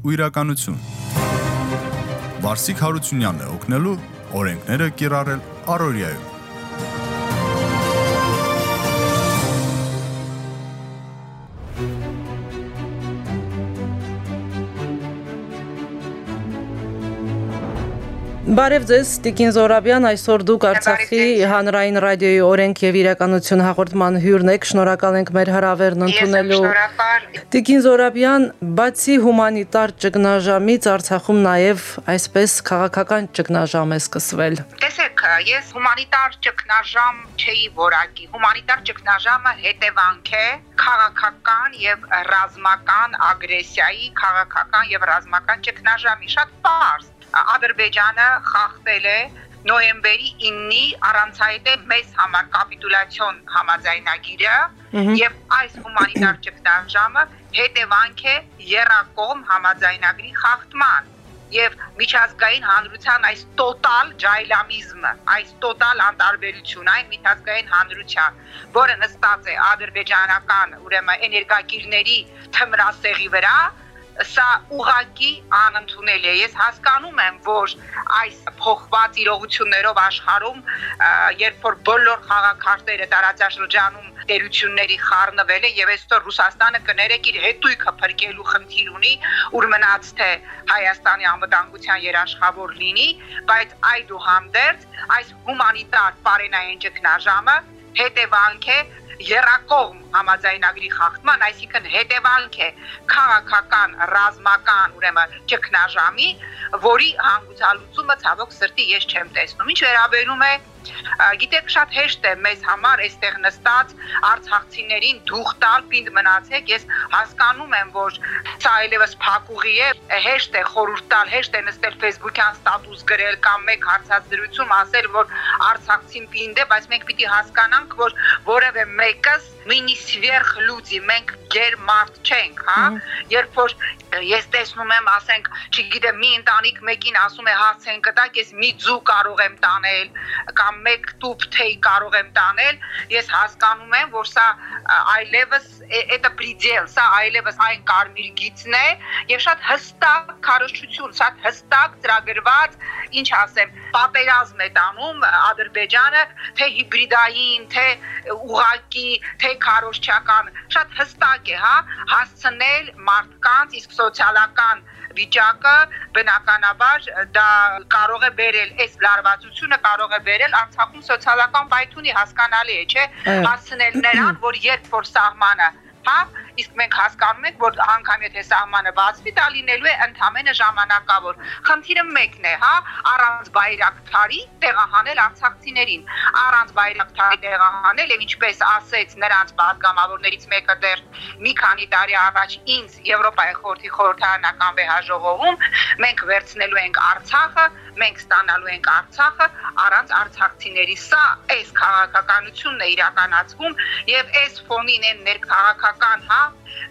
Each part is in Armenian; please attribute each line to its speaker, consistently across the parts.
Speaker 1: ու իրականություն։ Վարսիկ Հարությունյանն է օգնելու օրենքները կիրառել Արորիայում։
Speaker 2: Բարև ձեզ, Տիկին Զորաբյան, այսօր դուք Արցախի հանրային ռադիոյի օրենք եւ իրականություն հաղորդման հյուրն եք։ Շնորհակալ ենք մեր հրավերն ընդունելու։ Տիկին Զորաբյան, բացի հումանիտար ճգնաժամից Արցախում նաեւ այսպես քաղաքական ճգնաժամ է սկսվել։
Speaker 3: Տեսեք, ես հումանիտար ճգնաժամ չէի որակի։ Հումանիտար ճգնաժամը հետևանք է քաղաքական եւ ռազմական ագրեսիայի, քաղաքական եւ ռազմական ճգնաժամի շատ པարզ Ադրբեջանը խախտել է նոյեմբերի 9-ի առանցայտե մեծ համար կապիտուլյացիոն համաձայնագիրը եւ այս հումանիտար ճգնաժամը հետևանք է երակոմ համաձայնագրի խախտման եւ միջազգային հանրության այս տոտալ ջայլամիզմը, այս տոտալ անտարբերություն այն միջազգային հանրության, որը նստած է ադրբեջանական ուրեմն էներգակիրների թմրասեղի վրա, սա ուղակի անընդունել է։ Ես հասկանում եմ, որ այս փոխված իրողություններով աշխարհում, երբ որ բոլոր խաղակարտերը տարածաշրջանում տերությունների խառնվել է եւ այսօր Ռուսաստանը կներեք իր հետույքը փրկելու խնդիր ունի, ուր մնաց թե Հայաստանի անվտանգության երաշխավոր լինի, բայց այդուհանդերձ այս հումանիտար բարենային ճգնաժամը հետևանք է երակողմ համաձայնագրի խախտման, այսինքն հետևանք է քաղաքական, ռազմական, ուրեմն ճգնաժամի, որի հանգուցալուծումը ցավոք սրտի ես չեմ տեսնում։ Ինչ վերաբերում է Գիտեք, շատ հեշտ է մեզ համար այստեղ նստած արցախցիներին դուխ տալ, պինդ մնացեք։ Ես հասկանում եմ, որ սա այլևս փակուղի է, հեշտ է խորհուրդ տալ, հեշտ է նստել Facebook-յան ստատուս գրել կամ մեկ հարցազրույցում ասել, որ արցախցին պինդ է, բայց մենք պիտի հասկանանք, որ որևէ մեկս մինի սվերխ լուծի, մենք գեր մարդ չենք, հա։ Երբ որ ես տեսնում եմ, ասենք, չգիտեմ, մի ընտանիք մեկին ասում է հացեն կտակ, ես մի ձու կարող եմ տանել կամ մեկ տուփ թեյ կարող եմ տանել, ես հասկանում եմ, որ սա այլևս это предел, սա այլևս այն կարմիր գիծն է եւ շատ հստակ քարոշչություն, շատ հստակ ծրագրված, ինչ ասեմ, պատերազմ է տանում Ադրբեջանը, թե հիբրիդային, թե ուղակի, թե քարոշչական, շատ հստակ է, հա, հասցնել մարդկանց իսկ սոցիալական վիճակը բնականաբար դա կարող է բերել այս լարվածությունը կարող է բերել Արցախում սոցիալական պայթունի հասկանալի է, չէ՞, հասցնել նրան, որ երբ որ սահմանը կապավ, իսկ մենք հասկանում ենք, որ անգամ եթե սահմանը բացվի, դա լինելու է ընդհանրը ժամանակավոր։ Խնդիրը մեկն է, հա, առանց բայրակթարի տեղահանել արցախցիներին, առանց բայրակթարի տեղահանել եւ ինչպես ասեց նրանց պատգամավորներից մեկը դեռ մի քանի տարի առաջ ինձ Եվրոպայի խորհրդի խորհրդարանական վեհաժողովում մենք վերցնելու ենք Արցախը մենք ստանալու ենք Արցախը առանց արցախցիների։ Սա այս քաղաքականությունն է իրականացվում եւ այս ֆոնին են ներքաղաքական, հա,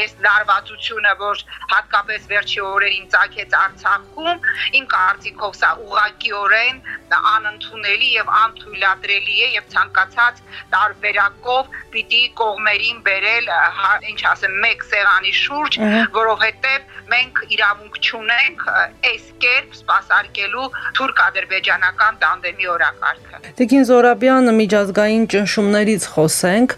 Speaker 3: այս լարվածությունը, որ հատկապես վերջի օրերին ցակեց Արցախում, իմ կարծիքով սա ուղղակիորեն անընդունելի եւ անթույլատրելի է եւ ցանկացած տարբերակով պիտի կողմերին բերել, հա, ինչ ասեմ, մեկ սեղանի շուրջ, որովհետեւ մենք իրավունք չունենք այս կերպ սпасարկելու թուրք-ադրբեջանական տանդեմի օրակարգը։
Speaker 2: Տիկին Զորաբյան միջազգային ճնշումներից խոսենք,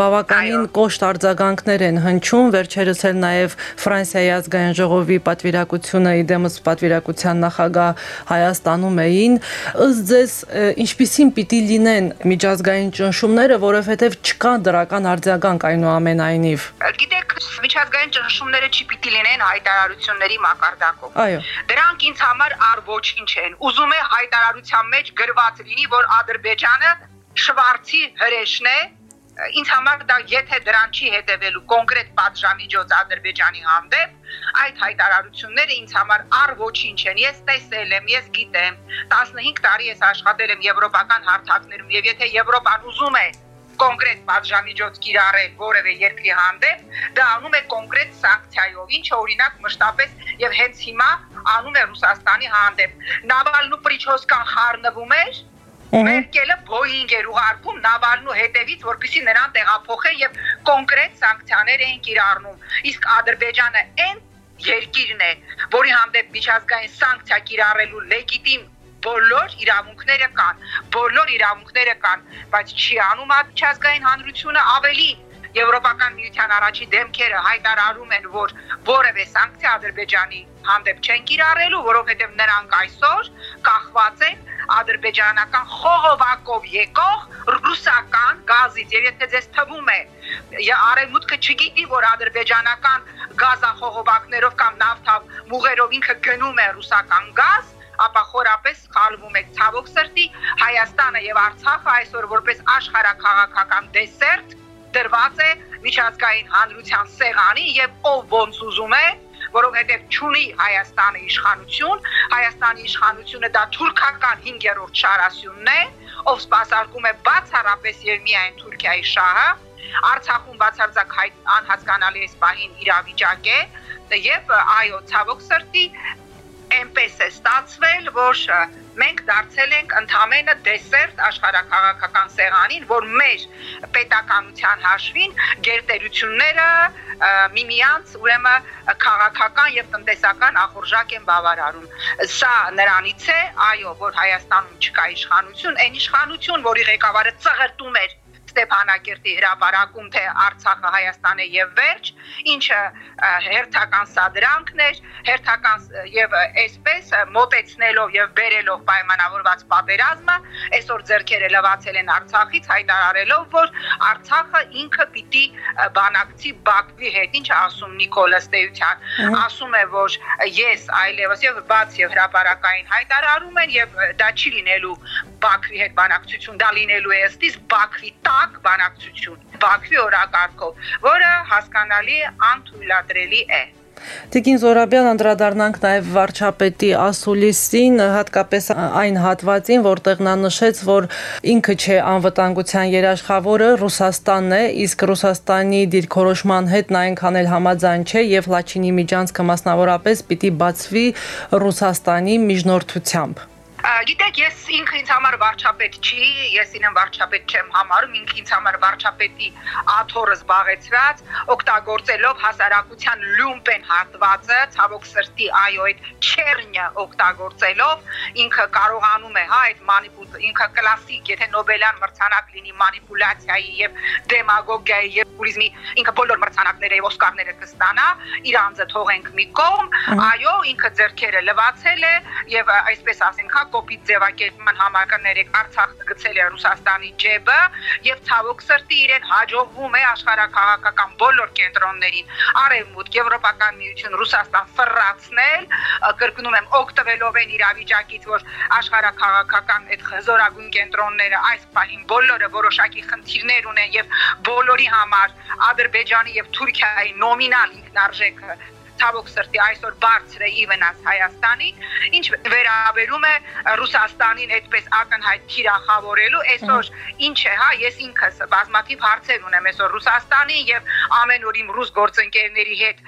Speaker 2: բավականին կոշտ արձագանքներ են հնչում, վերջերս էլ նաև Ֆրանսիայի ազգային ժողովի պատվիրակությունը իդեմս պատվիրակության նախագահ Հայաստանում էին։ Ըստ ձեզ ինչպիսին պիտի լինեն միջազգային ճնշումները, որովհետև չկա դրական արձագանք այնուամենայնիվ։
Speaker 3: Գիտեք, միջազգային ճնշումները չի պիտի լինեն հայտարարությունների մակարդակով։
Speaker 2: Այո։
Speaker 3: Դրանք ինձ համար առ ոչինչ են։ Ուզում է հայտարարության մեջ գրված լինի, որ Ադրբեջանը շվարցի հրեշն է, ինձ համար դա եթե դրան չի հետևելու կոնկրետ պատժամիջոց Ադրբեջանի հանդեպ, այդ հայտարարությունները ինձ համար առ ոչինչ են։ Ես տեսել եմ, ես գիտեմ, 15 տարի ես աշխատել եմ եվրոպական հարթակներում եւ եթե Եվրոպան ուզում է կոնկրետ պատժամիջոց կիրառել որևէ երկրի հանդեպ, դա անում է կոնկրետ սանկցիայով, ինչը օրինակ մշտապես եւ հենց հիմա անում է Ռուսաստանի հանդեպ։ Նավալնու Պրիչոսկան խառնվում էր, Մերկելը Boeing էր ուղարկում Նավալնու հետևից, որպեսզի նրան տեղափոխեն եւ կոնկրետ սանկցիաներ էին կիրառնում։ Իսկ Ադրբեջանը այն երկիրն է, որի հանդեպ միջազգային սանկցիա կիրառելու լեգիտիմ բոլոր իրավունքները կան, բոլոր իրավունքները կան, բայց չի անում միջազգային հանրությունը ավելի Եվրոպական միության առաջի դեմքերը հայտարարում են, որ որևէ սանկցիա Ադրբեջանի հանդեպ չեն կիրառելու, որովհետև նրանք այսօր կախված են ադրբեջանական խողովակով եկող ռուսական գազից եւ եթե ձեզ թվում է արևմուտքը չգիտի որ ադրբեջանական գազախողովակներով կամ նավթավ մուղերով ինքը գնում է ռուսական գազ ապա խորապես սխալվում եք։ Ցավոք սրտի Հայաստանը եւ Արցախը այսօր որպես աշխարհակաղակական դեսերտ դրված է միջազգային հանրության սեղանի եւ ով ոնց ուզում է որովհետև ճունի Հայաստանի իշխանություն, Հայաստանի իշխանությունը դա թուրքական 5-րդ շարասյունն է, ով սпасարկում է բացառապես եւ միայն Թուրքիայի շահը, Արցախում բացարձակ անհասկանալի այս պահին իրավիճակ է, եւ այո, ցավոք սրտի այնպես է ստացվել, որ մենք դարձել ենք ընդամենը դեսերտ աշխարհակաղակական սեղանին, որ մեր պետականության հաշվին գերտերությունները միմյանց ուրեմն քաղաքական եւ տնտեսական ախորժակ են բավարարում։ Սա նրանից է, այո, որ Հայաստանում չկա իշխանություն, այն իշխանություն, որի ղեկավարը ծղրտում էր Ստեփանակերտի հրապարակում թե Արցախը Հայաստան է եւ վերջ, ինչը հերթական սադրանքն էր, հերթական եւ այսպես մոտեցնելով եւ բերելով պայմանավորված պատերազմը, այսօր ձերքերը լվացել են Արցախից հայտարարելով, որ Արցախը ինքը պիտի բանակցի Բաքվի հետ, ինչ ասում Նիկոլա Ստեյության, ասում է, որ ես այլևս եւ բաց եւ հրապարակային հայտարարում են եւ դա չի լինելու Բաքվի հետ բանակցություն, դա լինելու է ըստիս Բաքվի տա տաք բանակցություն Բաքվի օրակարգով, որը հասկանալի անթույլատրելի է։
Speaker 2: Տիկին Զորաբյան անդրադառնանք նաև վարչապետի ասուլիսին, հատկապես այն հատվածին, որտեղ նա նշեց, որ ինքը չէ անվտանգության երաշխավորը, Ռուսաստանն է, իսկ Ռուսաստանի դիրքորոշման հետ նա այնքան էլ համաձայն չէ եւ Լաչինի միջանցքը մասնավորապես պիտի բացվի Ռուսաստանի միջնորդությամբ։
Speaker 3: Գիտեք, ես ինքը ինձ համար վարչապետ չի, ես ինեմ վարչապետ չեմ համարում, ինքը ինձ համար վարչապետի աթորը զբաղեցրած, օգտագործելով հասարակության լումպեն հատվածը, ցավոք սրտի, այո, այդ չերնյը օգտագործելով ինքը կարողանում է, հա, այդ մանիպուլ ինքը կլասիկ, եթե Նոբելյան մրցանակ լինի մանիպուլյացիայի եւ դեմագոգիայի եւ պուլիզմի, ինքը բոլոր մրցանակները եւ օսկարները կստանա, իր անձը թողենք մի կողմ, այո, ինքը ձերքերը լվացել է եւ այսպես ասենք, հա կոպիտ ձևակերպման համակարգերեք Արցախ գցել է Ռուսաստանի ջեբը եւ ցավոք սրտի իրեն հաջողվում է աշխարհակաղակական բոլոր կենտրոններին Արևմուտք, Եվրոպական միություն, Ռուսաստան ֆռացնել, կրկնում եմ, օգտվելով են իրավիճակից, որ աշխարհակաղակական այդ խզորագույն կենտրոնները այս պահին բոլորը որոշակի խնդիրներ ունեն եւ բոլորի համար Ադրբեջանի եւ Թուրքիայի նոմինալ ինքնարժեքը ցավոք սրտի այսօր բարձր է ի վնաս Հայաստանի, ինչ վերաբերում է Ռուսաստանին այդպես ակնհայտ թիրախավորելու, այսօր ինչ է, հա, ես ինքս բազմաթիվ հարցեր ունեմ այսօր Ռուսաստանի եւ ամեն օր իմ ռուս գործընկերների հետ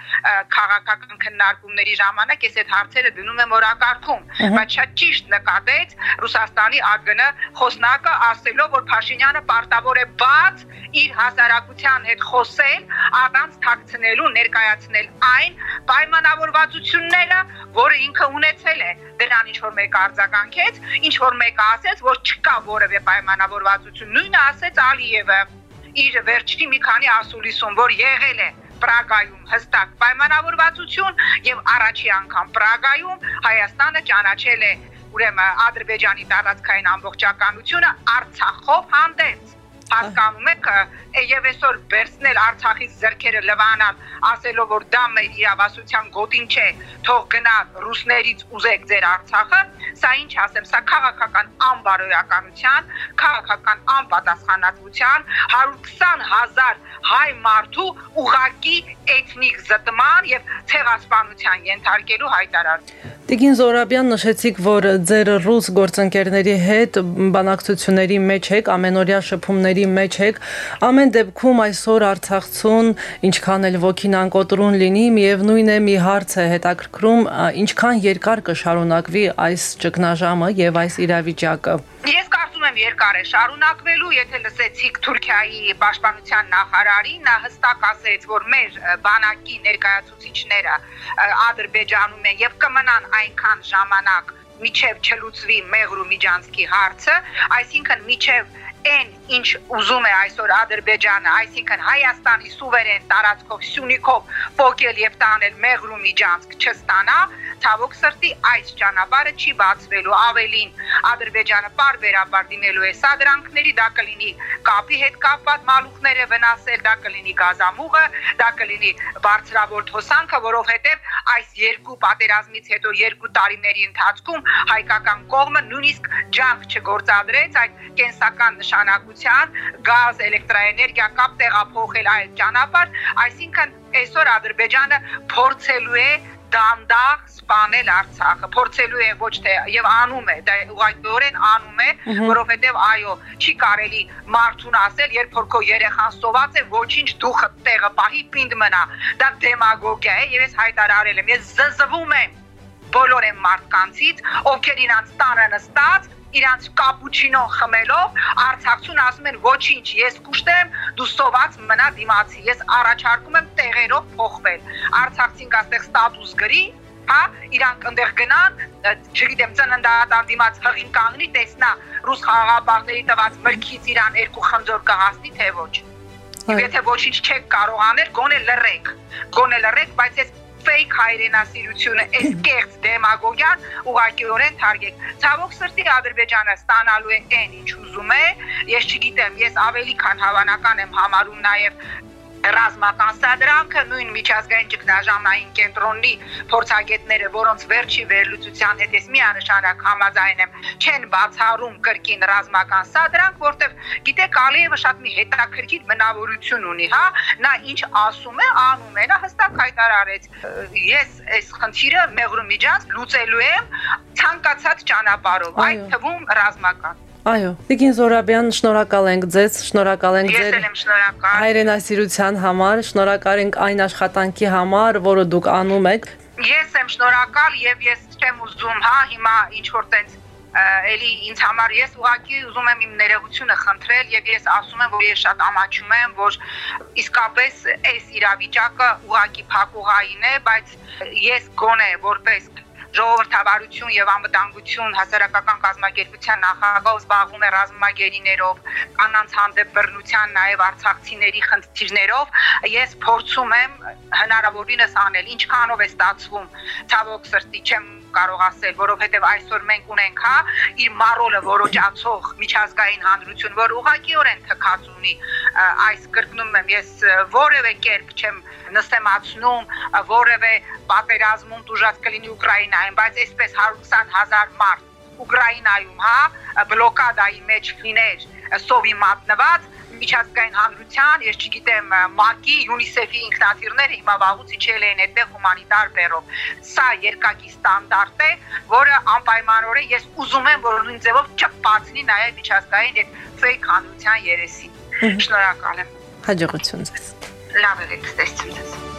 Speaker 3: քաղաքական քննարկումների ժամանակ ես այդ հարցերը դնում եմ օրակարգում, բայց շատ ճիշտ նկատեց Ռուսաստանի ԱԳՆ խոսնակը ասելով, որ Փաշինյանը պարտավոր է բաց իր հասարակության հետ խոսել, առանց թաքցնելու ներկայացնել այն պայմանավորվածությունները, որը ինքը ունեցել է, դրան ինչ որ մեկ արձագանքեց, ինչ որ մեկը ասեց, որ չկա որևէ պայմանավորվածություն։ Նույնը ասեց Ալիևը իր վերջին մի քանի ասուլիսում, որ եղել է Պրագայում հստակ պայմանավորվածություն եւ առաջի անգամ Պրագայում Հայաստանը ճանաչել է ուրեմն Ադրբեջանի տարածքային ամբողջականությունը Արցախով հանդերձ հասկանում եք եւ այսօր վերցնել Արցախից зерքերը լվանալ ասելով որ դա մեր իրավասության գոտին չէ թող գնա ռուսներից ուզեք ձեր Արցախը սա ինչ ասեմ սա քաղաքական անբարոյականության քաղաքական անպատասխանատվության 120000 հայ մարդու ուղակի էթնիկ զտման եւ ցեղասպանության ենթարկելու հայտարարություն
Speaker 2: Տիգին Զորաբյան նշեցիք, որ ձեր ռուս գործընկերների հետ բանակցությունների մեջ եք, ամենօրյա շփումների մեջ եք։ Ամեն դեպքում այսօր Արցախցուն ինչքան էլ ոգին անկոտրուն լինի, միևնույն է մի հարց է հետաքրքրում, ինչքան երկար կշարունակվի այս ճգնաժամը եւ այս իրավիճակը։
Speaker 3: կարծում եմ երկար է շարունակվելու, եթե լսեցիք Թուրքիայի պաշտպանության նախարարին, նա հստակ ասեց, որ մեր բանակի ներկայացուցիչները Ադրբեջանում են եւ կմնան այնքան ժամանակ միջև չլուծվի Մեղրու Միջանցքի հարցը, այսինքն միջև այն ինչ ուզում է այսօր Ադրբեջանը, այսինքն Հայաստանի սուվերեն տարածքով Սյունիքով փոկել եւ տանել Մեղրու Միջանցք չստանա, ցավոք սրտի այս ճանապարհը չի բացվելու ավելին ադրբեջանը բարբերաբար դիմելու է սադրանքների դա կլինի կապի հետ կապված մալուխները վնասել դա կլինի գազամուղը դա կլինի բարձրավոր հոսանքը որովհետև այս երկու պատերազմից հետո երկու տարիների ընթացքում հայկական կողմը նույնիսկ ջանք չգործադրեց այդ կենսական նշանակության գազ էլեկտրաէներգիա կապ տեղափոխել այդ ճանապարհ այսինքն այսօր ադրբեջանը փորձելու է դանդաղ սպանել Արցախը, փորձելու է ոչ թե եւ անում է, դա ուղղակիորեն անում է, որովհետեւ այո, չի կարելի մարդուն ասել, երբ որ քո երեխան սոված է, ոչինչ դուխը տեղը պահի պինդ մնա։ Դա դեմագոգիա է եւ ես հայտարարել եմ, ես զզվում եմ բոլոր այն մարդկանցից, ովքեր իրանց տանը նստած իրանց կապուչինո խմելով Արցախցուն ասում են ոչինչ, ես կուշտեմ, դու սոված մնա դիմացի։ Ես առաջարկում եմ տեղերով փոխվել։ Արցախցին կաստեղ ստատուս գրի, հա, իրանք այնտեղ գնան, չգիտեմ, ծննդատան դիմաց հղին կանգնի, տեսնա ռուս խաղաղապահների տված մրգից իրան երկու խնձոր կհասնի, թե ոչ։ Եթե ոչինչ չեք կարող անել, գոնե լռեք։ Գոնե լռեք, բայց ես fake հայրենասիրությունը, այս կեղծ դեմագոգիան ուղղակիորեն թարգեք։ Ցավոք սրտի Ադրբեջանը ստանալու է այն, ինչ ուզում է։ Ես չգիտեմ, ես ավելի քան հավանական եմ համարում նաև ռազմական սադրանքը նույն միջազգային ճգնաժամային կենտրոնի փորձագետները, որոնց վերջի վերլուծության հետ ես միանշանակ համաձայն եմ, չեն բացառում կրկին ռազմական սադրանք, որտեղ գիտեք Ալիևը շատ մի հետաքրքիր բնավորություն ունի, հա, նա ինչ ասում է, անում է, նա հստակ հայտարարեց, ես այս խնդիրը Մեղրու միջանց լուծելու եմ ցանկացած ճանապարհով, այդ թվում ռազմական
Speaker 2: Այո, Տիկին Զորաբյան, շնորհակալ ենք ձեզ, շնորհակալ ենք
Speaker 3: ձեր
Speaker 2: հայրենասիրության համար, շնորհակալ ենք այն աշխատանքի համար, որը դուք անում եք։
Speaker 3: Ես եմ շնորհակալ եւ ես չեմ ուզում, հա, հիմա ինչ որ տենց էլի ինձ համար ես ուղղակի ուզում եմ իմ ներողությունը խնդրել եւ ես ասում եմ որ ես շատ ամաչում եմ որ իսկապես այս իրավիճակը ուղղակի փակուղային է բայց ես գոնե որպես ժողովրդավարություն եւ անվտանգություն հասարակական կազմակերպության նախագահ զբաղվում է ռազմագերիներով, կանանց հանդեպ բռնության նաեւ արցախցիների խնդիրներով, ես փորձում եմ հնարավորինս անել, ինչքանով է ստացվում, ցավոք սրտի չեմ կարող ասել, որովհետև այսօր մենք ունենք, հա, իր մարոլը որոջացող միջազգային հանրություն, որ ուղղակիորեն թքած ունի այս կրկնում եմ, ես որևէ կերպ չեմ նստեմացնում, որևէ պատերազմում դժուժած կլինի Ուկրաինայում, բայց այսպես 120.000 մարդ Ուկրաինայում, հա, բլոկադայի մեջ լիներ սովի մատնված միջազգային հանրության, ես չգիտեմ, ՄԱԿ-ի, ՅՈՒՆԻՍԵՖ-ի ինքնաթիռները հիմա վաղուց իջել են այդտեղ հումանիտար բերով։ Սա երկակի ստանդարտ է, որը անպայմանորեն ես ուզում եմ, որ նույն ձևով չփածնի նաև միջազգային այդ ֆեյք հանրության երեսին։ Շնորհակալ եմ։
Speaker 2: Հաջողություն ձեզ։
Speaker 3: Լավ եք, տեսցում ձեզ։